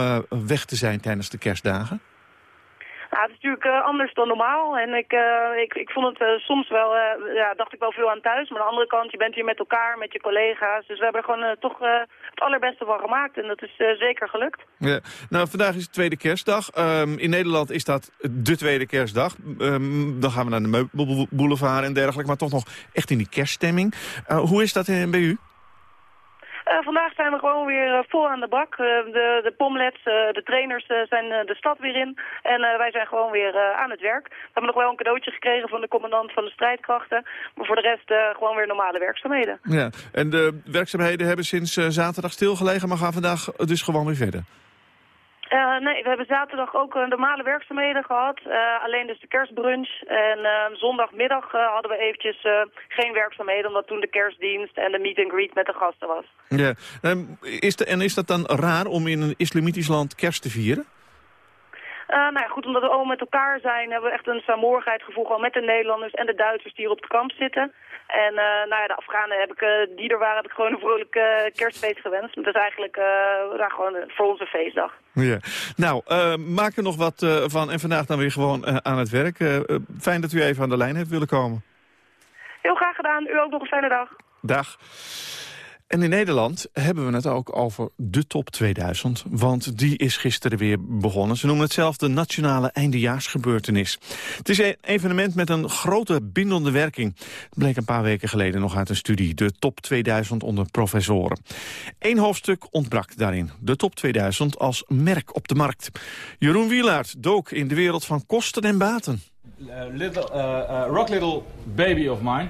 weg te zijn tijdens de kerstdagen? Nou, het is natuurlijk eh, anders dan normaal. En ik, eh, ik, ik vond het eh, soms wel, ja, dacht ik wel veel aan thuis. Maar aan de andere kant, je bent hier met elkaar, met je collega's. Dus we hebben er gewoon toch het allerbeste van gemaakt. En dat is zeker gelukt. Ja. Nou, vandaag is de tweede kerstdag. Ehm, in Nederland is dat de tweede kerstdag. Ehm, dan gaan we naar de meubelboulevard en dergelijke. Maar toch nog echt in die kerststemming. Hoe is dat in, bij u? Eh, vandaag zijn we gewoon weer eh, vol aan de bak. Eh, de, de pomlets, de trainers zijn de stad weer in. En wij zijn gewoon weer aan het werk. We hebben nog wel een cadeautje gekregen van de commandant van de strijdkrachten. Maar voor de rest gewoon weer normale werkzaamheden. Ja. En de werkzaamheden hebben sinds zaterdag stilgelegen... maar gaan vandaag dus gewoon weer verder. Eh, nee, we hebben zaterdag ook eh, normale werkzaamheden gehad. Eh, alleen dus de kerstbrunch. En zondagmiddag hadden we eventjes geen werkzaamheden... omdat toen de kerstdienst en de meet and greet met de gasten was. Ja. Ehm, is de, en is dat dan raar om in een islamitisch land kerst te vieren? Nou ja, goed, omdat we allemaal met elkaar zijn, hebben we echt een saamhorigheidsgevoel gewoon met de Nederlanders en de Duitsers die hier op het kamp zitten. En eh, nou ja, de Afghanen heb ik, eh, die er waren, heb ik gewoon een vrolijk eh, kerstfeest gewenst. Het is eigenlijk nou, gewoon voor onze feestdag. Ja. Nou, maak er nog wat van en vandaag dan weer gewoon aan het werk. Fijn dat u even aan de lijn hebt willen komen. Heel graag gedaan, u ook nog een fijne dag. Dag. En in Nederland hebben we het ook over de top 2000. Want die is gisteren weer begonnen. Ze noemen het zelf de nationale eindejaarsgebeurtenis. Het is een evenement met een grote bindende werking. Het bleek een paar weken geleden nog uit een studie. De top 2000 onder professoren. Eén hoofdstuk ontbrak daarin. De top 2000 als merk op de markt. Jeroen Wielaert dook in de wereld van kosten en baten. Uh, little, uh, uh, Rock Little Baby of Mine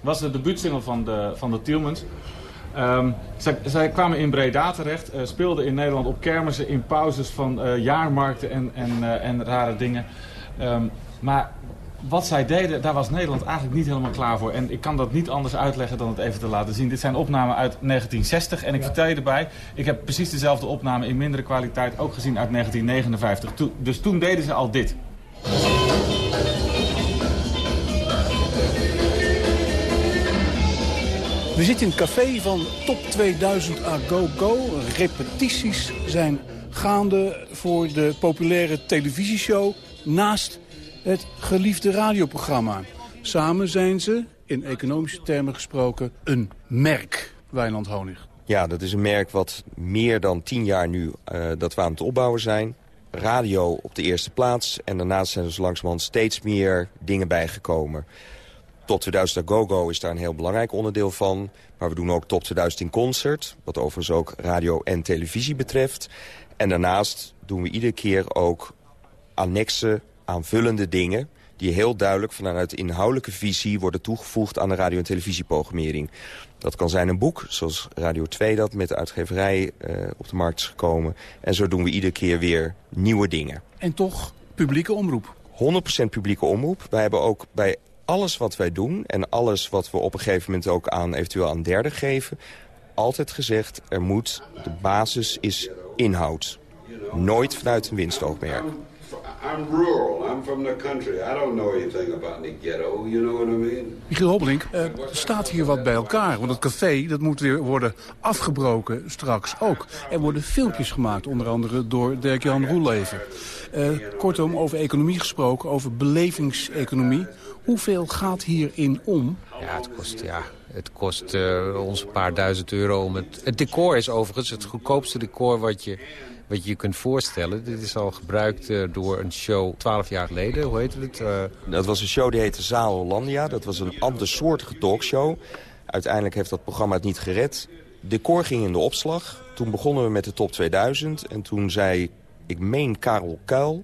was de debuutsingle van de, van de Tielmans. Um, zij, zij, kwamen in Breda terecht, uh, speelden in Nederland op kermissen, in pauzes van uh, jaarmarkten en, en, uh, en rare dingen. Um, maar wat zij deden, daar was Nederland eigenlijk niet helemaal klaar voor. En ik kan dat niet anders uitleggen dan het even te laten zien. Dit zijn opnamen uit 1960 en ik vertel je erbij... ik heb precies dezelfde opname in mindere kwaliteit ook gezien uit 1959. To dus toen deden ze al dit. We zitten in het café van Top 2000 A Go Go. Repetities zijn gaande voor de populaire televisieshow... naast het geliefde radioprogramma. Samen zijn ze, in economische termen gesproken, een merk, Wijnand Honig. Ja, dat is een merk wat meer dan tien jaar nu uh, dat aan het opbouwen zijn. Radio op de eerste plaats en daarnaast zijn er zo langzamerhand steeds meer dingen bijgekomen. Top 2000 Go-Go is daar een heel belangrijk onderdeel van. Maar we doen ook Top 2000 in concert. Wat overigens ook radio en televisie betreft. En daarnaast doen we iedere keer ook annexe, aanvullende dingen... die heel duidelijk vanuit de inhoudelijke visie worden toegevoegd... aan de radio- en televisieprogrammering. Dat kan zijn een boek, zoals Radio 2 dat met de uitgeverij eh, op de markt is gekomen. En zo doen we iedere keer weer nieuwe dingen. En toch publieke omroep. 100% publieke omroep. Wij hebben ook bij alles wat wij doen... en alles wat we op een gegeven moment ook aan eventueel aan derden geven... altijd gezegd, er moet, de basis is inhoud. Nooit vanuit een winstoogmerk. I'm rural. I'm from the country. I don't know anything about the ghetto. You know what I mean? Michiel Hobbelink, er staat hier wat bij elkaar. Want het café dat moet weer worden afgebroken straks ook. Er worden filmpjes gemaakt, onder andere door Dirk-Jan Roeleven. Eh, kortom, over economie gesproken, over belevingseconomie. Hoeveel gaat hierin om? Ja, het kost, ja, het kost eh, ons een paar duizend euro. Om het, het decor is overigens het goedkoopste decor wat je, wat je je kunt voorstellen. Dit is al gebruikt eh, door een show 12 jaar geleden. Hoe heette het? Eh, Dat was een show die heette Zaal Hollandia. Dat was een andersoortige talkshow. Uiteindelijk heeft dat programma het niet gered. Decor ging in de opslag. Toen begonnen we met de top 2000. En toen zei, ik meen Karel Kuil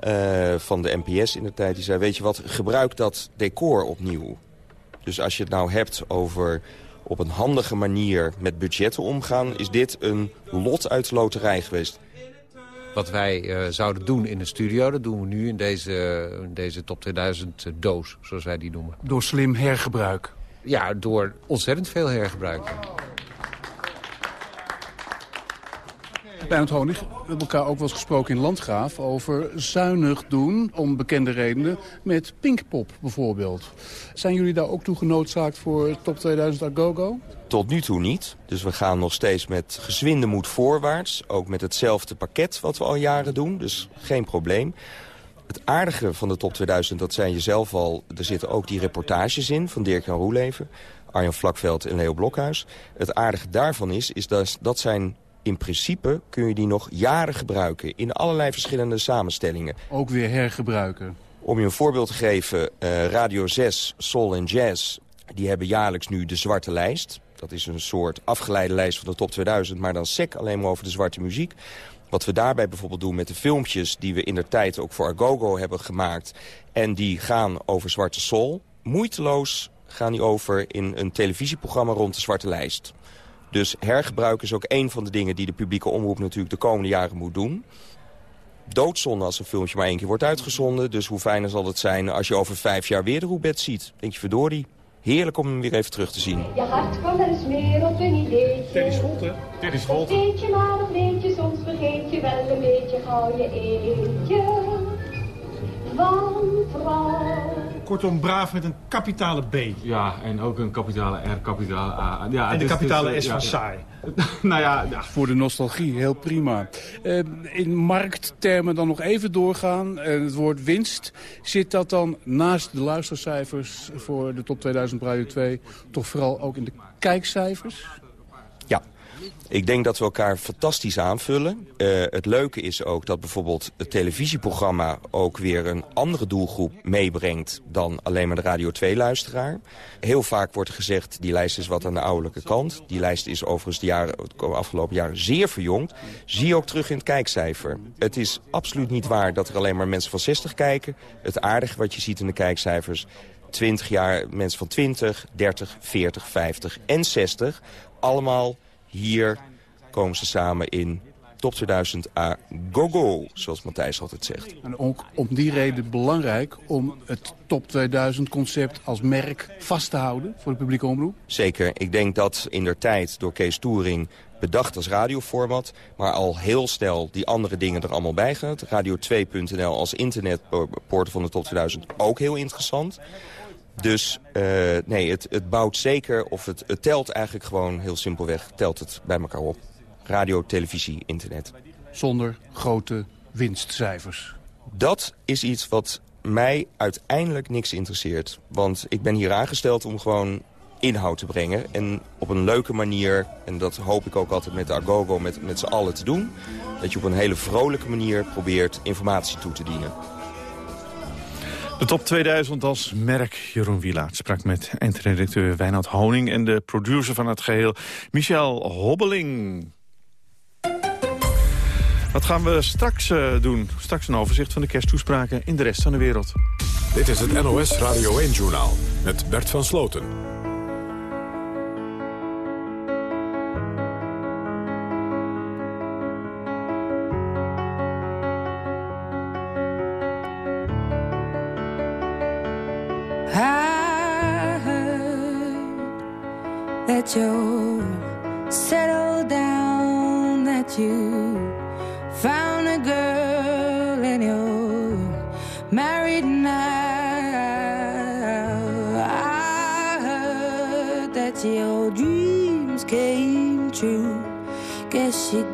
eh, van de NPS in de tijd... die zei, weet je wat, gebruik dat decor opnieuw. Dus als je het nou hebt over op een handige manier met budgetten omgaan... is dit een lot uit de loterij geweest. wat wij eh, zouden doen in de studio, dat doen we nu in deze, in deze top 2000 doos, zoals wij die noemen. Door slim hergebruik. Ja, door ontzettend veel hergebruik. Bernard Honig, we hebben elkaar ook wel eens gesproken in Landgraaf... over zuinig doen, om bekende redenen, met Pinkpop bijvoorbeeld. Zijn jullie daar ook toe genoodzaakt voor Top 2000 Agogo? Tot nu toe niet. Dus we gaan nog steeds met gezwinde moed voorwaarts. Ook met hetzelfde pakket wat we al jaren doen. Dus geen probleem. Het aardige van de top 2000, dat zijn je zelf al... er zitten ook die reportages in van Dirk-Jan Roeleven... Arjan Vlakveld en Leo Blokhuis. Het aardige daarvan is, is dat, dat zijn... In principe kun je die nog jaren gebruiken in allerlei verschillende samenstellingen. Ook weer hergebruiken. Om je een voorbeeld te geven, eh, Radio 6, Soul en Jazz... die hebben jaarlijks nu de Zwarte Lijst. Dat is een soort afgeleide lijst van de top 2000... maar dan sec alleen maar over de zwarte muziek. Wat we daarbij bijvoorbeeld doen met de filmpjes... die we in de tijd ook voor Agogo hebben gemaakt... en die gaan over Zwarte Soul. Moeiteloos gaan die over in een televisieprogramma rond de Zwarte Lijst. Dus hergebruik is ook een van de dingen die de publieke omroep natuurlijk de komende jaren moet doen. Doodzonde als een filmpje maar één keer wordt uitgezonden. Dus hoe fijner zal het zijn als je over vijf jaar weer de Roebet ziet. Denk je, verdorie, heerlijk om hem weer even terug te zien. Je hart kwam wel eens meer op een ideetje. Teddy Scholte. Teddy Scholte. Weet je maar of weet je, soms vergeet je wel een beetje gauw je eetje. Van vrouw. Kortom, braaf met een kapitale B. Ja, en ook een kapitale R, kapitale A. Ja, En de dus- kapitale dus, S van ja, saai. nou ja, ja. Voor de nostalgie, heel prima. Eh, in markttermen dan nog even doorgaan. Eh, het woord winst, zit dat dan naast de luistercijfers voor de top 2000 Radio 2... toch vooral ook in de kijkcijfers? Ik denk dat we elkaar fantastisch aanvullen. Eh, het leuke is ook dat bijvoorbeeld het televisieprogramma... ook weer een andere doelgroep meebrengt dan alleen maar de Radio 2-luisteraar. Heel vaak wordt gezegd, die lijst is wat aan de ouderlijke kant. Die lijst is overigens de, de afgelopen jaren zeer verjongd. Zie je ook terug in het kijkcijfer. Het is absoluut niet waar dat er alleen maar mensen van 60 kijken. Het aardige wat je ziet in de kijkcijfers... 20 jaar, mensen van 20, 30, 40, 50 en 60. Allemaal hier komen ze samen in top 2000 a go-go, zoals Matthijs altijd zegt. En ook om die reden belangrijk om het top 2000 concept als merk vast te houden voor de publieke omroep? Zeker. Ik denk dat in der tijd door Kees Toering bedacht als radioformat... maar al heel snel die andere dingen er allemaal bij gaat. Radio2.nl als internetpoort van de top 2000 ook heel interessant. Dus eh, nee, het, het bouwt zeker, of het, het telt eigenlijk gewoon heel simpelweg... telt het bij elkaar op. Radio, televisie, internet. Zonder grote winstcijfers. Dat is iets wat mij uiteindelijk niks interesseert. Want ik ben hier aangesteld om gewoon inhoud te brengen. En op een leuke manier, en dat hoop ik ook altijd met de Agogo met, met z'n allen te doen... dat je op een hele vrolijke manier probeert informatie toe te dienen. De top 2000 als merk Jeroen Wielaert sprak met eindredacteur Wijnand Honing... en de producer van het geheel, Michel Hobbeling. Wat gaan we straks uh, doen? Straks een overzicht van de kersttoespraken in de rest van de wereld. Dit is het NOS Radio 1-journaal met Bert van Sloten.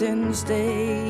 mountains day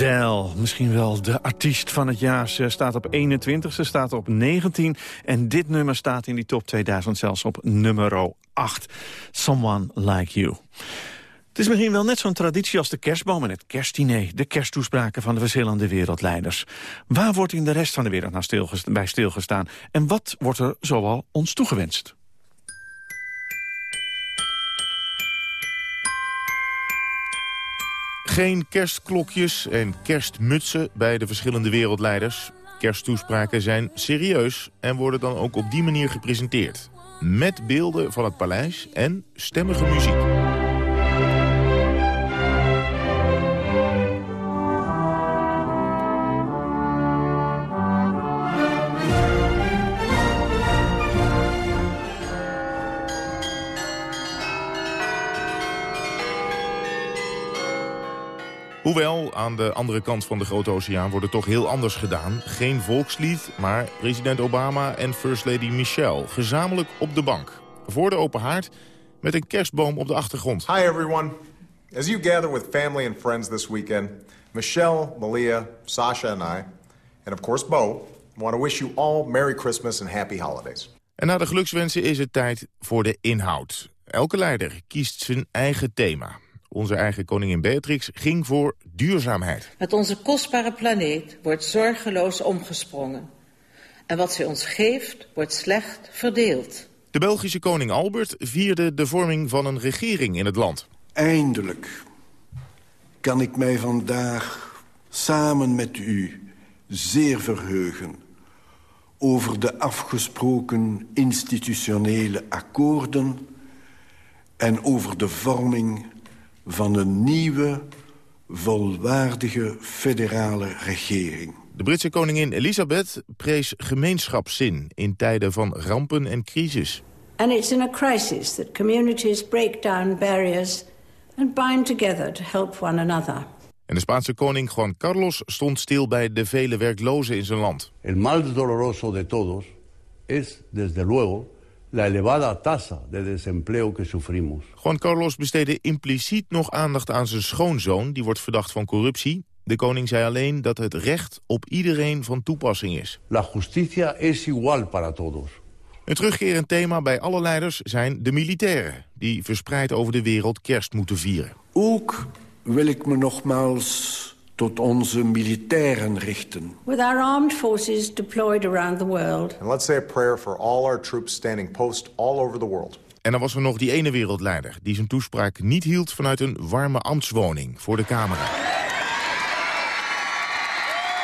Adele, misschien wel de artiest van het jaar. Ze staat op 21, ze staat op 19. En dit nummer staat in die top 2000 zelfs op nummer 8. Someone Like You. Het is misschien wel net zo'n traditie als de kerstboom en het kerstdiner. De kersttoespraken van de verschillende wereldleiders. Waar wordt in de rest van de wereld nou stilgest bij stilgestaan? En wat wordt er zoal ons toegewenst? Geen kerstklokjes en kerstmutsen bij de verschillende wereldleiders. Kersttoespraken zijn serieus en worden dan ook op die manier gepresenteerd. Met beelden van het paleis en stemmige muziek. Aan de andere kant van de Grote Oceaan wordt het toch heel anders gedaan. Geen volkslied, maar president Obama en First Lady Michelle... gezamenlijk op de bank. Voor de open haard met een kerstboom op de achtergrond. Hi everyone. As you gather with family and friends this weekend... Michelle, Malia, Sasha and I, and of course Bo... want to wish you all Merry Christmas and Happy Holidays. En na de gelukswensen is het tijd voor de inhoud. Elke leider kiest zijn eigen thema. Onze eigen koningin Beatrix ging voor duurzaamheid. Met onze kostbare planeet wordt zorgeloos omgesprongen. En wat zij ons geeft, wordt slecht verdeeld. De Belgische koning Albert vierde de vorming van een regering in het land. Eindelijk kan ik mij vandaag samen met u zeer verheugen... over de afgesproken institutionele akkoorden... en over de vorming van een nieuwe, volwaardige federale regering. De Britse koningin Elisabeth prees gemeenschapszin in tijden van rampen en crisis. And it's in a crisis that communities break down barriers and bind together to help one another. En de Spaanse koning Juan Carlos stond stil bij de vele werklozen in zijn land. El mal doloroso de todos es, desde luego, la elevada tasa de desempleo que sufrimos. Juan Carlos besteedde impliciet nog aandacht aan zijn schoonzoon... die wordt verdacht van corruptie. De koning zei alleen dat het recht op iedereen van toepassing is. La justicia es igual para todos. Een terugkerend thema bij alle leiders zijn de militairen... die verspreid over de wereld kerst moeten vieren. Ook wil ik me nogmaals tot onze militairen richten. With our armed forces deployed around the world. And let's say a prayer for all our troops standing post all over the world. En dan was er nog die ene wereldleider die zijn toespraak niet hield vanuit een warme ambtswoning voor de camera.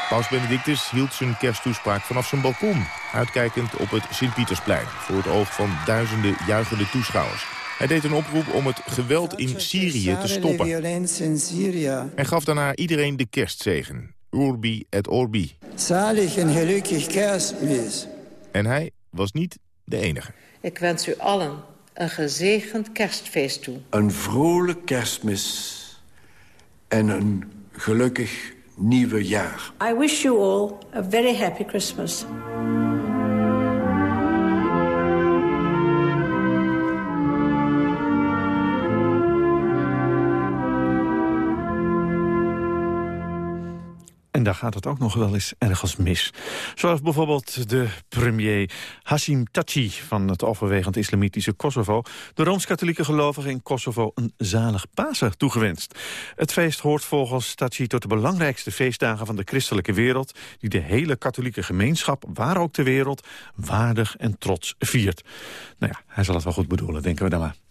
Paus Benedictus hield zijn kersttoespraak vanaf zijn balkon, uitkijkend op het Sint-Pietersplein, voor het oog van duizenden juichende toeschouwers. Hij deed een oproep om het geweld in Syrië te stoppen. En gaf daarna iedereen de kerstzegen. Urbi et Orbi. Zalig en gelukkig kerstmis. En hij was niet de enige. Ik wens u allen een gezegend kerstfeest toe. Een vrolijk kerstmis en een gelukkig nieuwe jaar. I wish you all a very happy Christmas. En daar gaat het ook nog wel eens ergens mis. Zoals bijvoorbeeld de premier Hassim Taci van het overwegend islamitische Kosovo... de Rooms-Katholieke gelovigen in Kosovo een zalig Pasen toegewenst. Het feest hoort volgens Taci tot de belangrijkste feestdagen van de christelijke wereld... die de hele katholieke gemeenschap, waar ook ter wereld, waardig en trots viert. Nou ja, hij zal het wel goed bedoelen, denken we dan maar.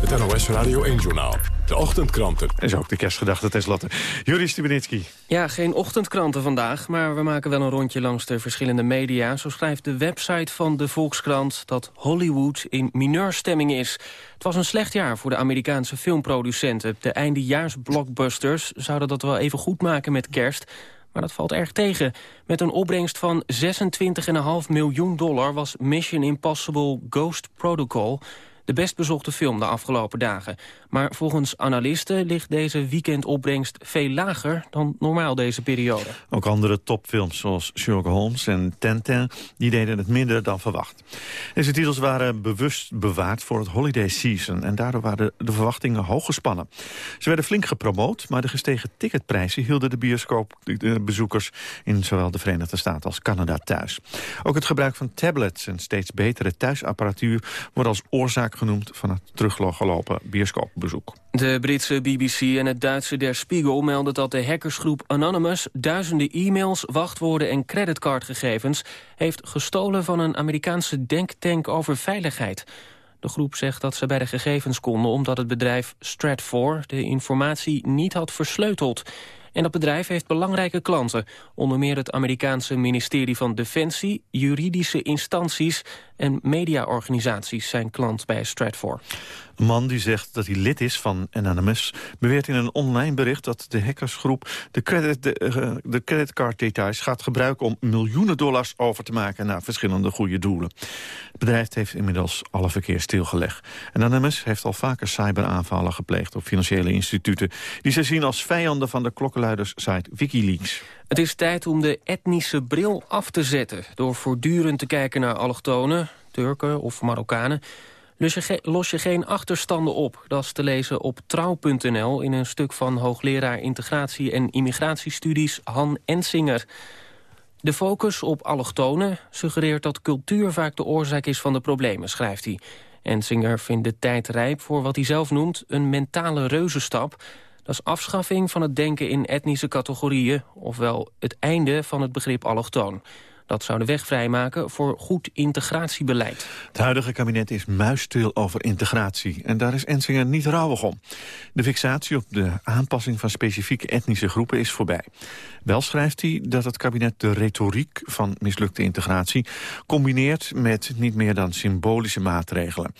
Het NOS Radio 1-journaal. De ochtendkranten. En zo ook de kerstgedachte tenslotte. Juri Stubenitski. Ja, geen ochtendkranten vandaag, maar we maken wel een rondje langs de verschillende media. Zo schrijft de website van de Volkskrant dat Hollywood in mineurstemming is. Het was een slecht jaar voor de Amerikaanse filmproducenten. De eindejaarsblockbusters zouden dat wel even goed maken met kerst... Maar dat valt erg tegen. Met een opbrengst van 26,5 miljoen dollar was Mission Impossible Ghost Protocol de best bezochte film de afgelopen dagen. Maar volgens analisten ligt deze weekendopbrengst veel lager dan normaal deze periode. Ook andere topfilms zoals Sherlock Holmes en Tintin die deden het minder dan verwacht. Deze titels waren bewust bewaard voor het holiday season en daardoor waren de verwachtingen hoog gespannen. Ze werden flink gepromoot, maar de gestegen ticketprijzen hielden de bioscoopbezoekers in zowel de Verenigde Staten als Canada thuis. Ook het gebruik van tablets en steeds betere thuisapparatuur wordt als oorzaak genoemd van het teruggelopen bioscoopbezoek. De Britse BBC en het Duitse Der Spiegel melden dat de hackersgroep Anonymous duizenden e-mails, wachtwoorden en creditcardgegevens heeft gestolen van een Amerikaanse denktank over veiligheid. De groep zegt dat ze bij de gegevens konden omdat het bedrijf Stratfor de informatie niet had versleuteld. En dat bedrijf heeft belangrijke klanten. Onder meer het Amerikaanse ministerie van Defensie, juridische instanties en mediaorganisaties zijn klant bij Stratfor. Een man die zegt dat hij lid is van Anonymous... beweert in een online bericht dat de hackersgroep de, credit, de, de creditcarddetails gaat gebruiken... om miljoenen dollars over te maken naar verschillende goede doelen. Het bedrijf heeft inmiddels alle verkeer stilgelegd. Anonymous heeft al vaker cyberaanvallen gepleegd op financiële instituten... die ze zien als vijanden van de klokkenluidersite Wikileaks. Het is tijd om de etnische bril af te zetten... door voortdurend te kijken naar allochtonen, Turken of Marokkanen los je, los je geen achterstanden op. Dat is te lezen op trouw.nl in een stuk van hoogleraar integratie- en immigratiestudies Han Ensinger. De focus op allochtonen suggereert dat cultuur vaak de oorzaak is van de problemen, schrijft hij. Ensinger vindt de tijd rijp voor wat hij zelf noemt een mentale reuzenstap. Dat is afschaffing van het denken in etnische categorieën, ofwel het einde van het begrip allochtoon. Dat zou de weg vrijmaken voor goed integratiebeleid. Het huidige kabinet is muisstil over integratie. En daar is Ensinger niet rouwig om. De fixatie op de aanpassing van specifieke etnische groepen is voorbij. Wel schrijft hij dat het kabinet de retoriek van mislukte integratie... combineert met niet meer dan symbolische maatregelen.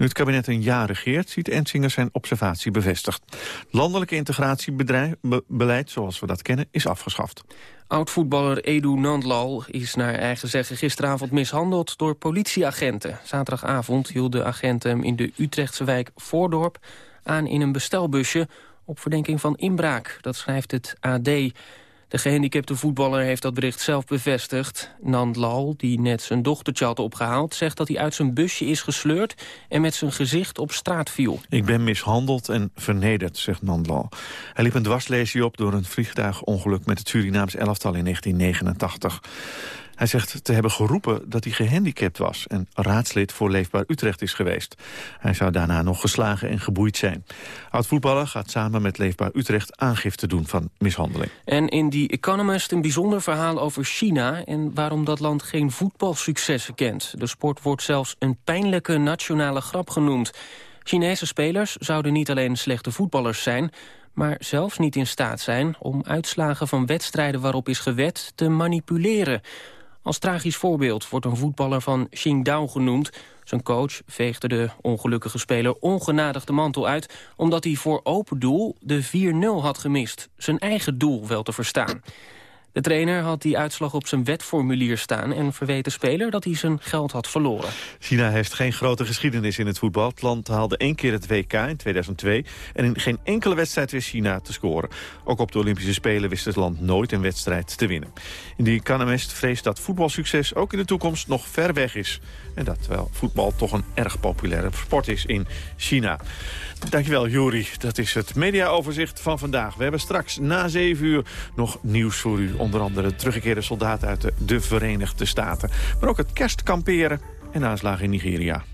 Nu het kabinet een jaar regeert, ziet Ensinger zijn observatie bevestigd. Landelijke integratiebeleid, zoals we dat kennen, is afgeschaft. Oud-voetballer Edu Nandlal is naar eigen zeggen gisteravond mishandeld door politieagenten. Zaterdagavond hielden agenten hem in de Utrechtse wijk Voordorp aan in een bestelbusje op verdenking van inbraak. Dat schrijft het AD. De gehandicapte voetballer heeft dat bericht zelf bevestigd. Nandlal, die net zijn dochtertje had opgehaald... zegt dat hij uit zijn busje is gesleurd en met zijn gezicht op straat viel. Ik ben mishandeld en vernederd, zegt Nandlal. Hij liep een dwarslesie op door een vliegtuigongeluk... met het Surinaams elftal in 1989. Hij zegt te hebben geroepen dat hij gehandicapt was... en raadslid voor Leefbaar Utrecht is geweest. Hij zou daarna nog geslagen en geboeid zijn. Oud-voetballer gaat samen met Leefbaar Utrecht aangifte doen van mishandeling. En in The Economist een bijzonder verhaal over China... en waarom dat land geen voetbalsuccessen kent. De sport wordt zelfs een pijnlijke nationale grap genoemd. Chinese spelers zouden niet alleen slechte voetballers zijn maar zelfs niet in staat zijn om uitslagen van wedstrijden waarop is gewet te manipuleren. Als tragisch voorbeeld wordt een voetballer van Qingdao genoemd. Zijn coach veegde de ongelukkige speler ongenadig de mantel uit... omdat hij voor open doel de 4-0 had gemist. Zijn eigen doel wel te verstaan. De trainer had die uitslag op zijn wetformulier staan... en verweet de speler dat hij zijn geld had verloren. China heeft geen grote geschiedenis in het voetbal. Het land haalde één keer het WK in 2002... en in geen enkele wedstrijd wist China te scoren. Ook op de Olympische Spelen wist het land nooit een wedstrijd te winnen. In die Economist vreest dat voetbalsucces ook in de toekomst nog ver weg is. En dat terwijl voetbal toch een erg populaire sport is in China. Dankjewel, Juri. Dat is het mediaoverzicht van vandaag. We hebben straks na 7 uur nog nieuws voor u. Onder andere teruggekeerde soldaten uit de, de Verenigde Staten. Maar ook het kerstkamperen en aanslagen in Nigeria.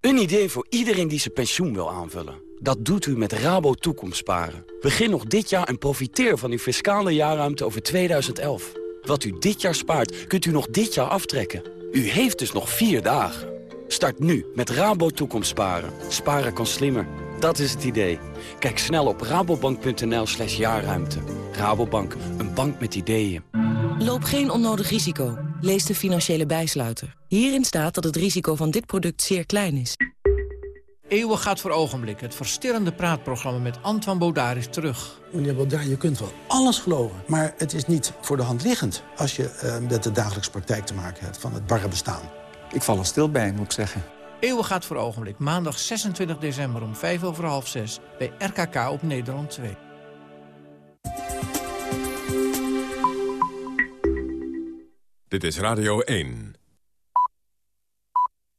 Een idee voor iedereen die zijn pensioen wil aanvullen. Dat doet u met Rabo Toekomstsparen. Begin nog dit jaar en profiteer van uw fiscale jaarruimte over 2011. Wat u dit jaar spaart, kunt u nog dit jaar aftrekken. U heeft dus nog vier dagen. Start nu met Rabo Toekomstsparen. Sparen kan slimmer. Dat is het idee. Kijk snel op rabobank.nl slash jaarruimte. Rabobank, een bank met ideeën. Loop geen onnodig risico. Lees de financiële bijsluiter. Hierin staat dat het risico van dit product zeer klein is. Eeuwen gaat voor ogenblik. Het versterende praatprogramma met Antoine Baudard is terug. Meneer Baudard, je kunt wel alles geloven. Maar het is niet voor de hand liggend als je eh, met de dagelijkse praktijk te maken hebt van het barre bestaan. Ik val er stil bij, moet ik zeggen. Eeuwen gaat voor ogenblik. Maandag 26 december om 5 over half 6 bij RKK op Nederland 2. Dit is Radio 1.